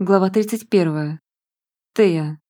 Глава 31. Тея.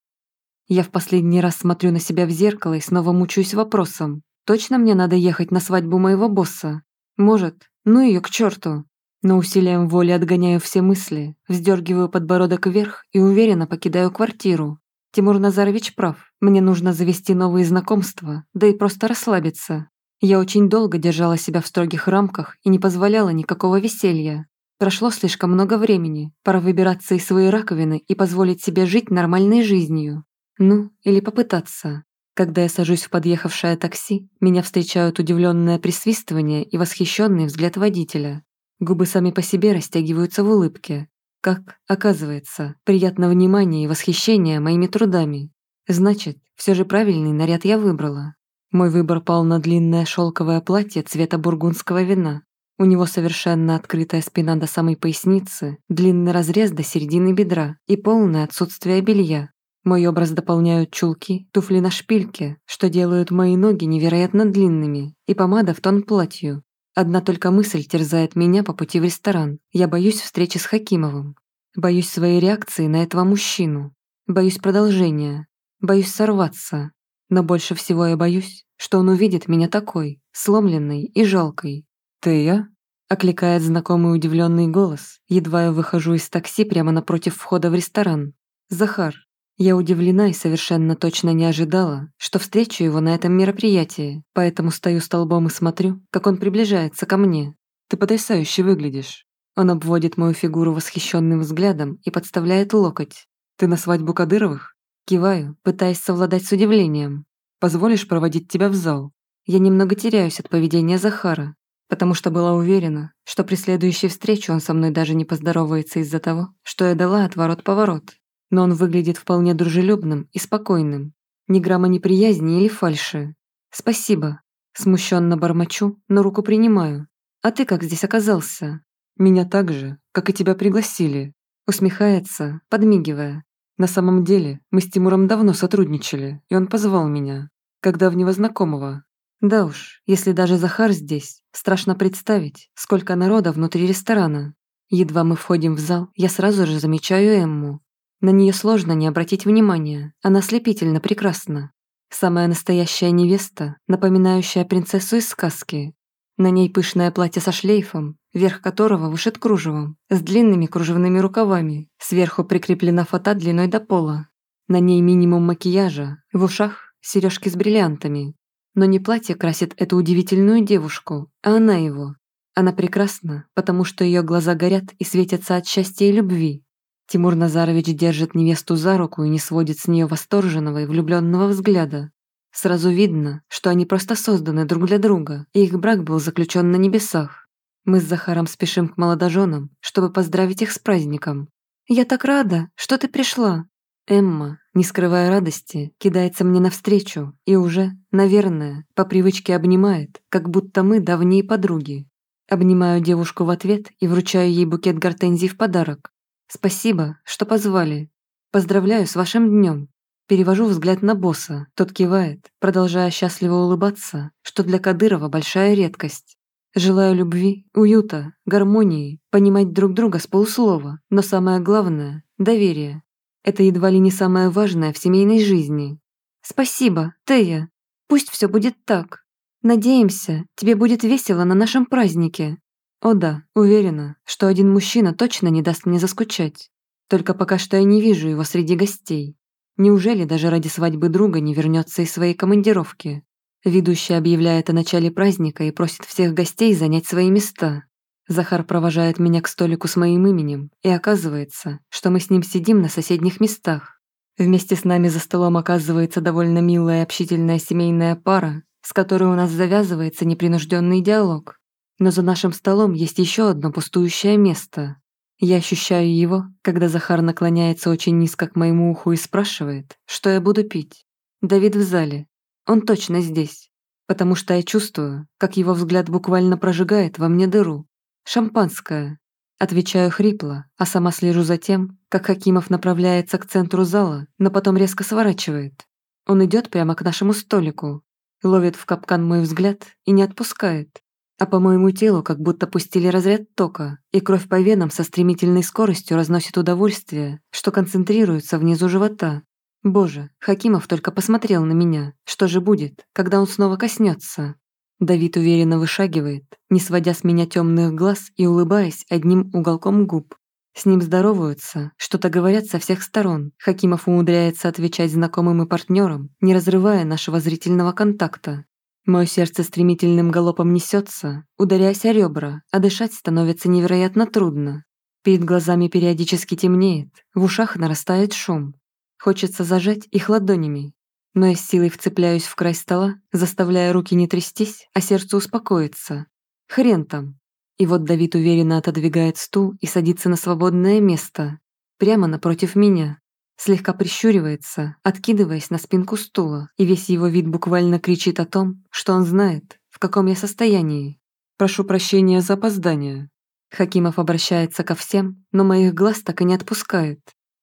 Я в последний раз смотрю на себя в зеркало и снова мучаюсь вопросом. Точно мне надо ехать на свадьбу моего босса? Может, ну ее к черту. Но усилием воли отгоняю все мысли, вздергиваю подбородок вверх и уверенно покидаю квартиру. Тимур Назарович прав. Мне нужно завести новые знакомства, да и просто расслабиться. Я очень долго держала себя в строгих рамках и не позволяла никакого веселья. Прошло слишком много времени, пора выбираться из своей раковины и позволить себе жить нормальной жизнью. Ну, или попытаться. Когда я сажусь в подъехавшее такси, меня встречают удивленное присвистывание и восхищенный взгляд водителя. Губы сами по себе растягиваются в улыбке. Как, оказывается, приятно внимание и восхищение моими трудами. Значит, все же правильный наряд я выбрала. Мой выбор пал на длинное шелковое платье цвета бургундского вина, у него совершенно открытая спина до самой поясницы, длинный разрез до середины бедра и полное отсутствие белья. Мой образ дополняют чулки, туфли на шпильке, что делают мои ноги невероятно длинными, и помада в тон платью. Одна только мысль терзает меня по пути в ресторан. Я боюсь встречи с Хакимовым. Боюсь своей реакции на этого мужчину. Боюсь продолжения. Боюсь сорваться. Но больше всего я боюсь, что он увидит меня такой, сломленной и жалкой. «Ты я?» – окликает знакомый удивленный голос. Едва я выхожу из такси прямо напротив входа в ресторан. «Захар». Я удивлена и совершенно точно не ожидала, что встречу его на этом мероприятии, поэтому стою столбом и смотрю, как он приближается ко мне. «Ты потрясающе выглядишь». Он обводит мою фигуру восхищенным взглядом и подставляет локоть. «Ты на свадьбу Кадыровых?» Киваю, пытаясь совладать с удивлением. «Позволишь проводить тебя в зал?» Я немного теряюсь от поведения Захара, потому что была уверена, что при следующей встрече он со мной даже не поздоровается из-за того, что я дала отворот-поворот. Но он выглядит вполне дружелюбным и спокойным. Ни грамма неприязни или фальши. «Спасибо». Смущенно бормочу, но руку принимаю. «А ты как здесь оказался?» «Меня так же, как и тебя пригласили». Усмехается, подмигивая. «На самом деле, мы с Тимуром давно сотрудничали, и он позвал меня, как давнего знакомого, да уж, если даже Захар здесь, страшно представить, сколько народа внутри ресторана. Едва мы входим в зал, я сразу же замечаю Эмму. На нее сложно не обратить внимания, она слепительно прекрасна. Самая настоящая невеста, напоминающая принцессу из сказки. На ней пышное платье со шлейфом, верх которого вышит кружевом, с длинными кружевными рукавами, сверху прикреплена фата длиной до пола. На ней минимум макияжа, в ушах сережки с бриллиантами, но не платье красит эту удивительную девушку, а она его. Она прекрасна, потому что ее глаза горят и светятся от счастья и любви. Тимур Назарович держит невесту за руку и не сводит с нее восторженного и влюбленного взгляда. Сразу видно, что они просто созданы друг для друга, и их брак был заключен на небесах. Мы с Захаром спешим к молодоженам, чтобы поздравить их с праздником. «Я так рада, что ты пришла!» Эмма, не скрывая радости, кидается мне навстречу и уже, наверное, по привычке обнимает, как будто мы давние подруги. Обнимаю девушку в ответ и вручаю ей букет гортензий в подарок. Спасибо, что позвали. Поздравляю с вашим днем. Перевожу взгляд на босса, тот кивает, продолжая счастливо улыбаться, что для Кадырова большая редкость. Желаю любви, уюта, гармонии, понимать друг друга с полуслова, но самое главное – доверия. Это едва ли не самое важное в семейной жизни. Спасибо, Тея. Пусть все будет так. Надеемся, тебе будет весело на нашем празднике. О да, уверена, что один мужчина точно не даст мне заскучать. Только пока что я не вижу его среди гостей. Неужели даже ради свадьбы друга не вернется из своей командировки? Ведущий объявляет о начале праздника и просит всех гостей занять свои места. Захар провожает меня к столику с моим именем, и оказывается, что мы с ним сидим на соседних местах. Вместе с нами за столом оказывается довольно милая общительная семейная пара, с которой у нас завязывается непринужденный диалог. Но за нашим столом есть еще одно пустующее место. Я ощущаю его, когда Захар наклоняется очень низко к моему уху и спрашивает, что я буду пить. Давид в зале. Он точно здесь. Потому что я чувствую, как его взгляд буквально прожигает во мне дыру, «Шампанское», – отвечаю хрипло, а сама слежу за тем, как Хакимов направляется к центру зала, но потом резко сворачивает. Он идет прямо к нашему столику, ловит в капкан мой взгляд и не отпускает. а по моему телу как будто пустили разряд тока, и кровь по венам со стремительной скоростью разносит удовольствие, что концентрируется внизу живота. Боже, Хакимов только посмотрел на меня. Что же будет, когда он снова коснется? Давид уверенно вышагивает, не сводя с меня темных глаз и улыбаясь одним уголком губ. С ним здороваются, что-то говорят со всех сторон. Хакимов умудряется отвечать знакомым и партнерам, не разрывая нашего зрительного контакта. Мое сердце стремительным галопом несется, ударяясь о ребра, а дышать становится невероятно трудно. Перед глазами периодически темнеет, в ушах нарастает шум. Хочется зажать их ладонями, но я с силой вцепляюсь в край стола, заставляя руки не трястись, а сердце успокоиться. Хрен там. И вот Давид уверенно отодвигает стул и садится на свободное место, прямо напротив меня слегка прищуривается, откидываясь на спинку стула, и весь его вид буквально кричит о том, что он знает, в каком я состоянии. «Прошу прощения за опоздание». Хакимов обращается ко всем, но моих глаз так и не отпускает.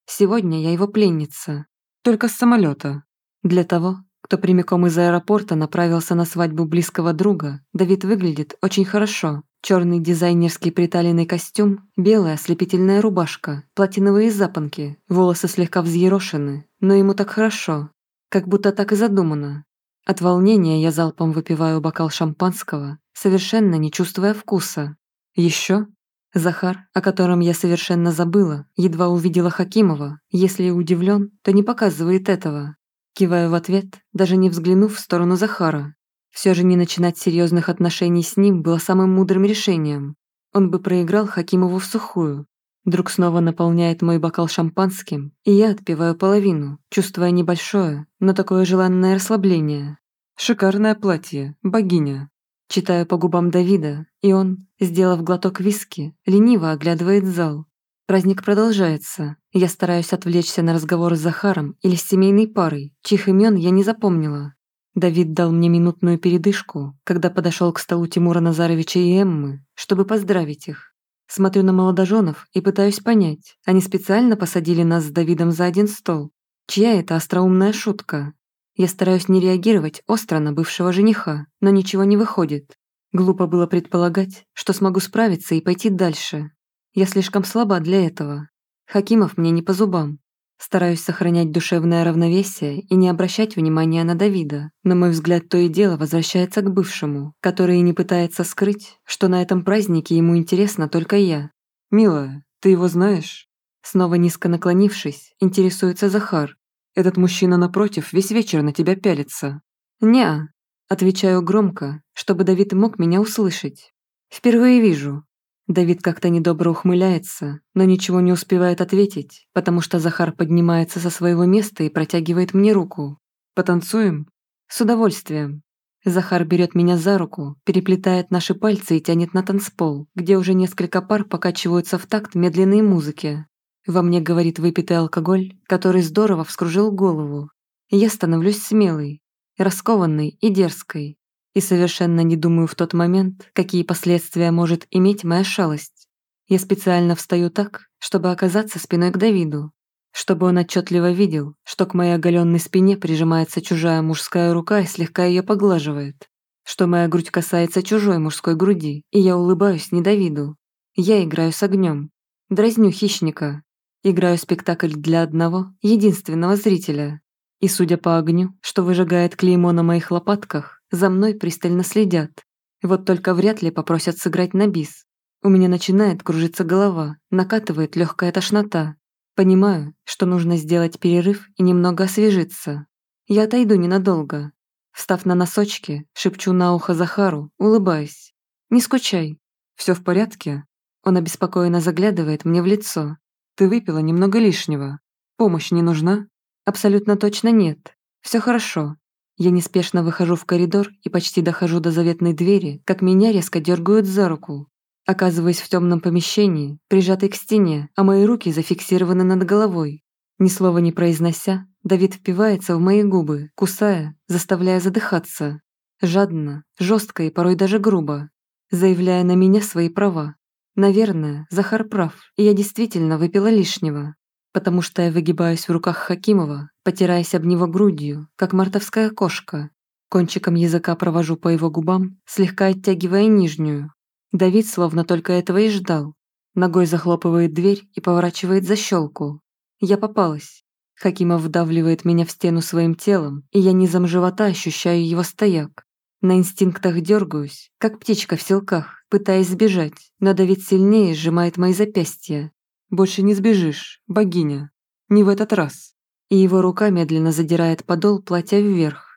Сегодня я его пленница. Только с самолета. Для того, кто прямиком из аэропорта направился на свадьбу близкого друга, Давид выглядит очень хорошо. Черный дизайнерский приталенный костюм, белая ослепительная рубашка, платиновые запонки, волосы слегка взъерошены, но ему так хорошо, как будто так и задумано. От волнения я залпом выпиваю бокал шампанского, совершенно не чувствуя вкуса. Еще Захар, о котором я совершенно забыла, едва увидела Хакимова, если и удивлен, то не показывает этого. Киваю в ответ, даже не взглянув в сторону Захара. Все же не начинать серьезных отношений с ним было самым мудрым решением. Он бы проиграл Хакимову в сухую. Друг снова наполняет мой бокал шампанским, и я отпиваю половину, чувствуя небольшое, но такое желанное расслабление. «Шикарное платье, богиня». Читаю по губам Давида, и он, сделав глоток виски, лениво оглядывает зал. Праздник продолжается. Я стараюсь отвлечься на разговор с Захаром или с семейной парой, чьих имен я не запомнила. Давид дал мне минутную передышку, когда подошел к столу Тимура Назаровича и Эммы, чтобы поздравить их. Смотрю на молодоженов и пытаюсь понять, они специально посадили нас с Давидом за один стол. Чья это остроумная шутка? Я стараюсь не реагировать остро на бывшего жениха, но ничего не выходит. Глупо было предполагать, что смогу справиться и пойти дальше. Я слишком слаба для этого. Хакимов мне не по зубам. Стараюсь сохранять душевное равновесие и не обращать внимания на Давида, но мой взгляд то и дело возвращается к бывшему, который не пытается скрыть, что на этом празднике ему интересна только я. «Милая, ты его знаешь?» Снова низко наклонившись, интересуется Захар. «Этот мужчина напротив весь вечер на тебя пялится». «Не-а», отвечаю громко, чтобы Давид мог меня услышать. «Впервые вижу, Давид как-то недобро ухмыляется, но ничего не успевает ответить, потому что Захар поднимается со своего места и протягивает мне руку. «Потанцуем?» «С удовольствием». Захар берет меня за руку, переплетает наши пальцы и тянет на танцпол, где уже несколько пар покачиваются в такт медленной музыки. Во мне говорит выпитый алкоголь, который здорово вскружил голову. Я становлюсь смелой, раскованной и дерзкой, и совершенно не думаю в тот момент, какие последствия может иметь моя шалость. Я специально встаю так, чтобы оказаться спиной к Давиду, чтобы он отчетливо видел, что к моей оголенной спине прижимается чужая мужская рука и слегка ее поглаживает, что моя грудь касается чужой мужской груди, и я улыбаюсь не Давиду. Я играю с огнем, дразню хищника, играю спектакль для одного, единственного зрителя. И судя по огню, что выжигает клеймо на моих лопатках, за мной пристально следят. Вот только вряд ли попросят сыграть на бис. У меня начинает кружиться голова, накатывает легкая тошнота. Понимаю, что нужно сделать перерыв и немного освежиться. Я отойду ненадолго. Встав на носочки, шепчу на ухо Захару, улыбаясь. «Не скучай. Все в порядке?» Он обеспокоенно заглядывает мне в лицо. «Ты выпила немного лишнего. Помощь не нужна?» «Абсолютно точно нет. Все хорошо. Я неспешно выхожу в коридор и почти дохожу до заветной двери, как меня резко дергают за руку. Оказываюсь в темном помещении, прижатой к стене, а мои руки зафиксированы над головой. Ни слова не произнося, Давид впивается в мои губы, кусая, заставляя задыхаться. Жадно, жестко и порой даже грубо, заявляя на меня свои права. Наверное, Захар прав, и я действительно выпила лишнего потому что я выгибаюсь в руках Хакимова, потираясь об него грудью, как мартовская кошка. Кончиком языка провожу по его губам, слегка оттягивая нижнюю. Давид словно только этого и ждал. Ногой захлопывает дверь и поворачивает защелку. Я попалась. Хакимов вдавливает меня в стену своим телом, и я низом живота ощущаю его стояк. На инстинктах дергаюсь, как птичка в селках, пытаясь сбежать, но Давид сильнее сжимает мои запястья. «Больше не сбежишь, богиня. Не в этот раз». И его рука медленно задирает подол платья вверх,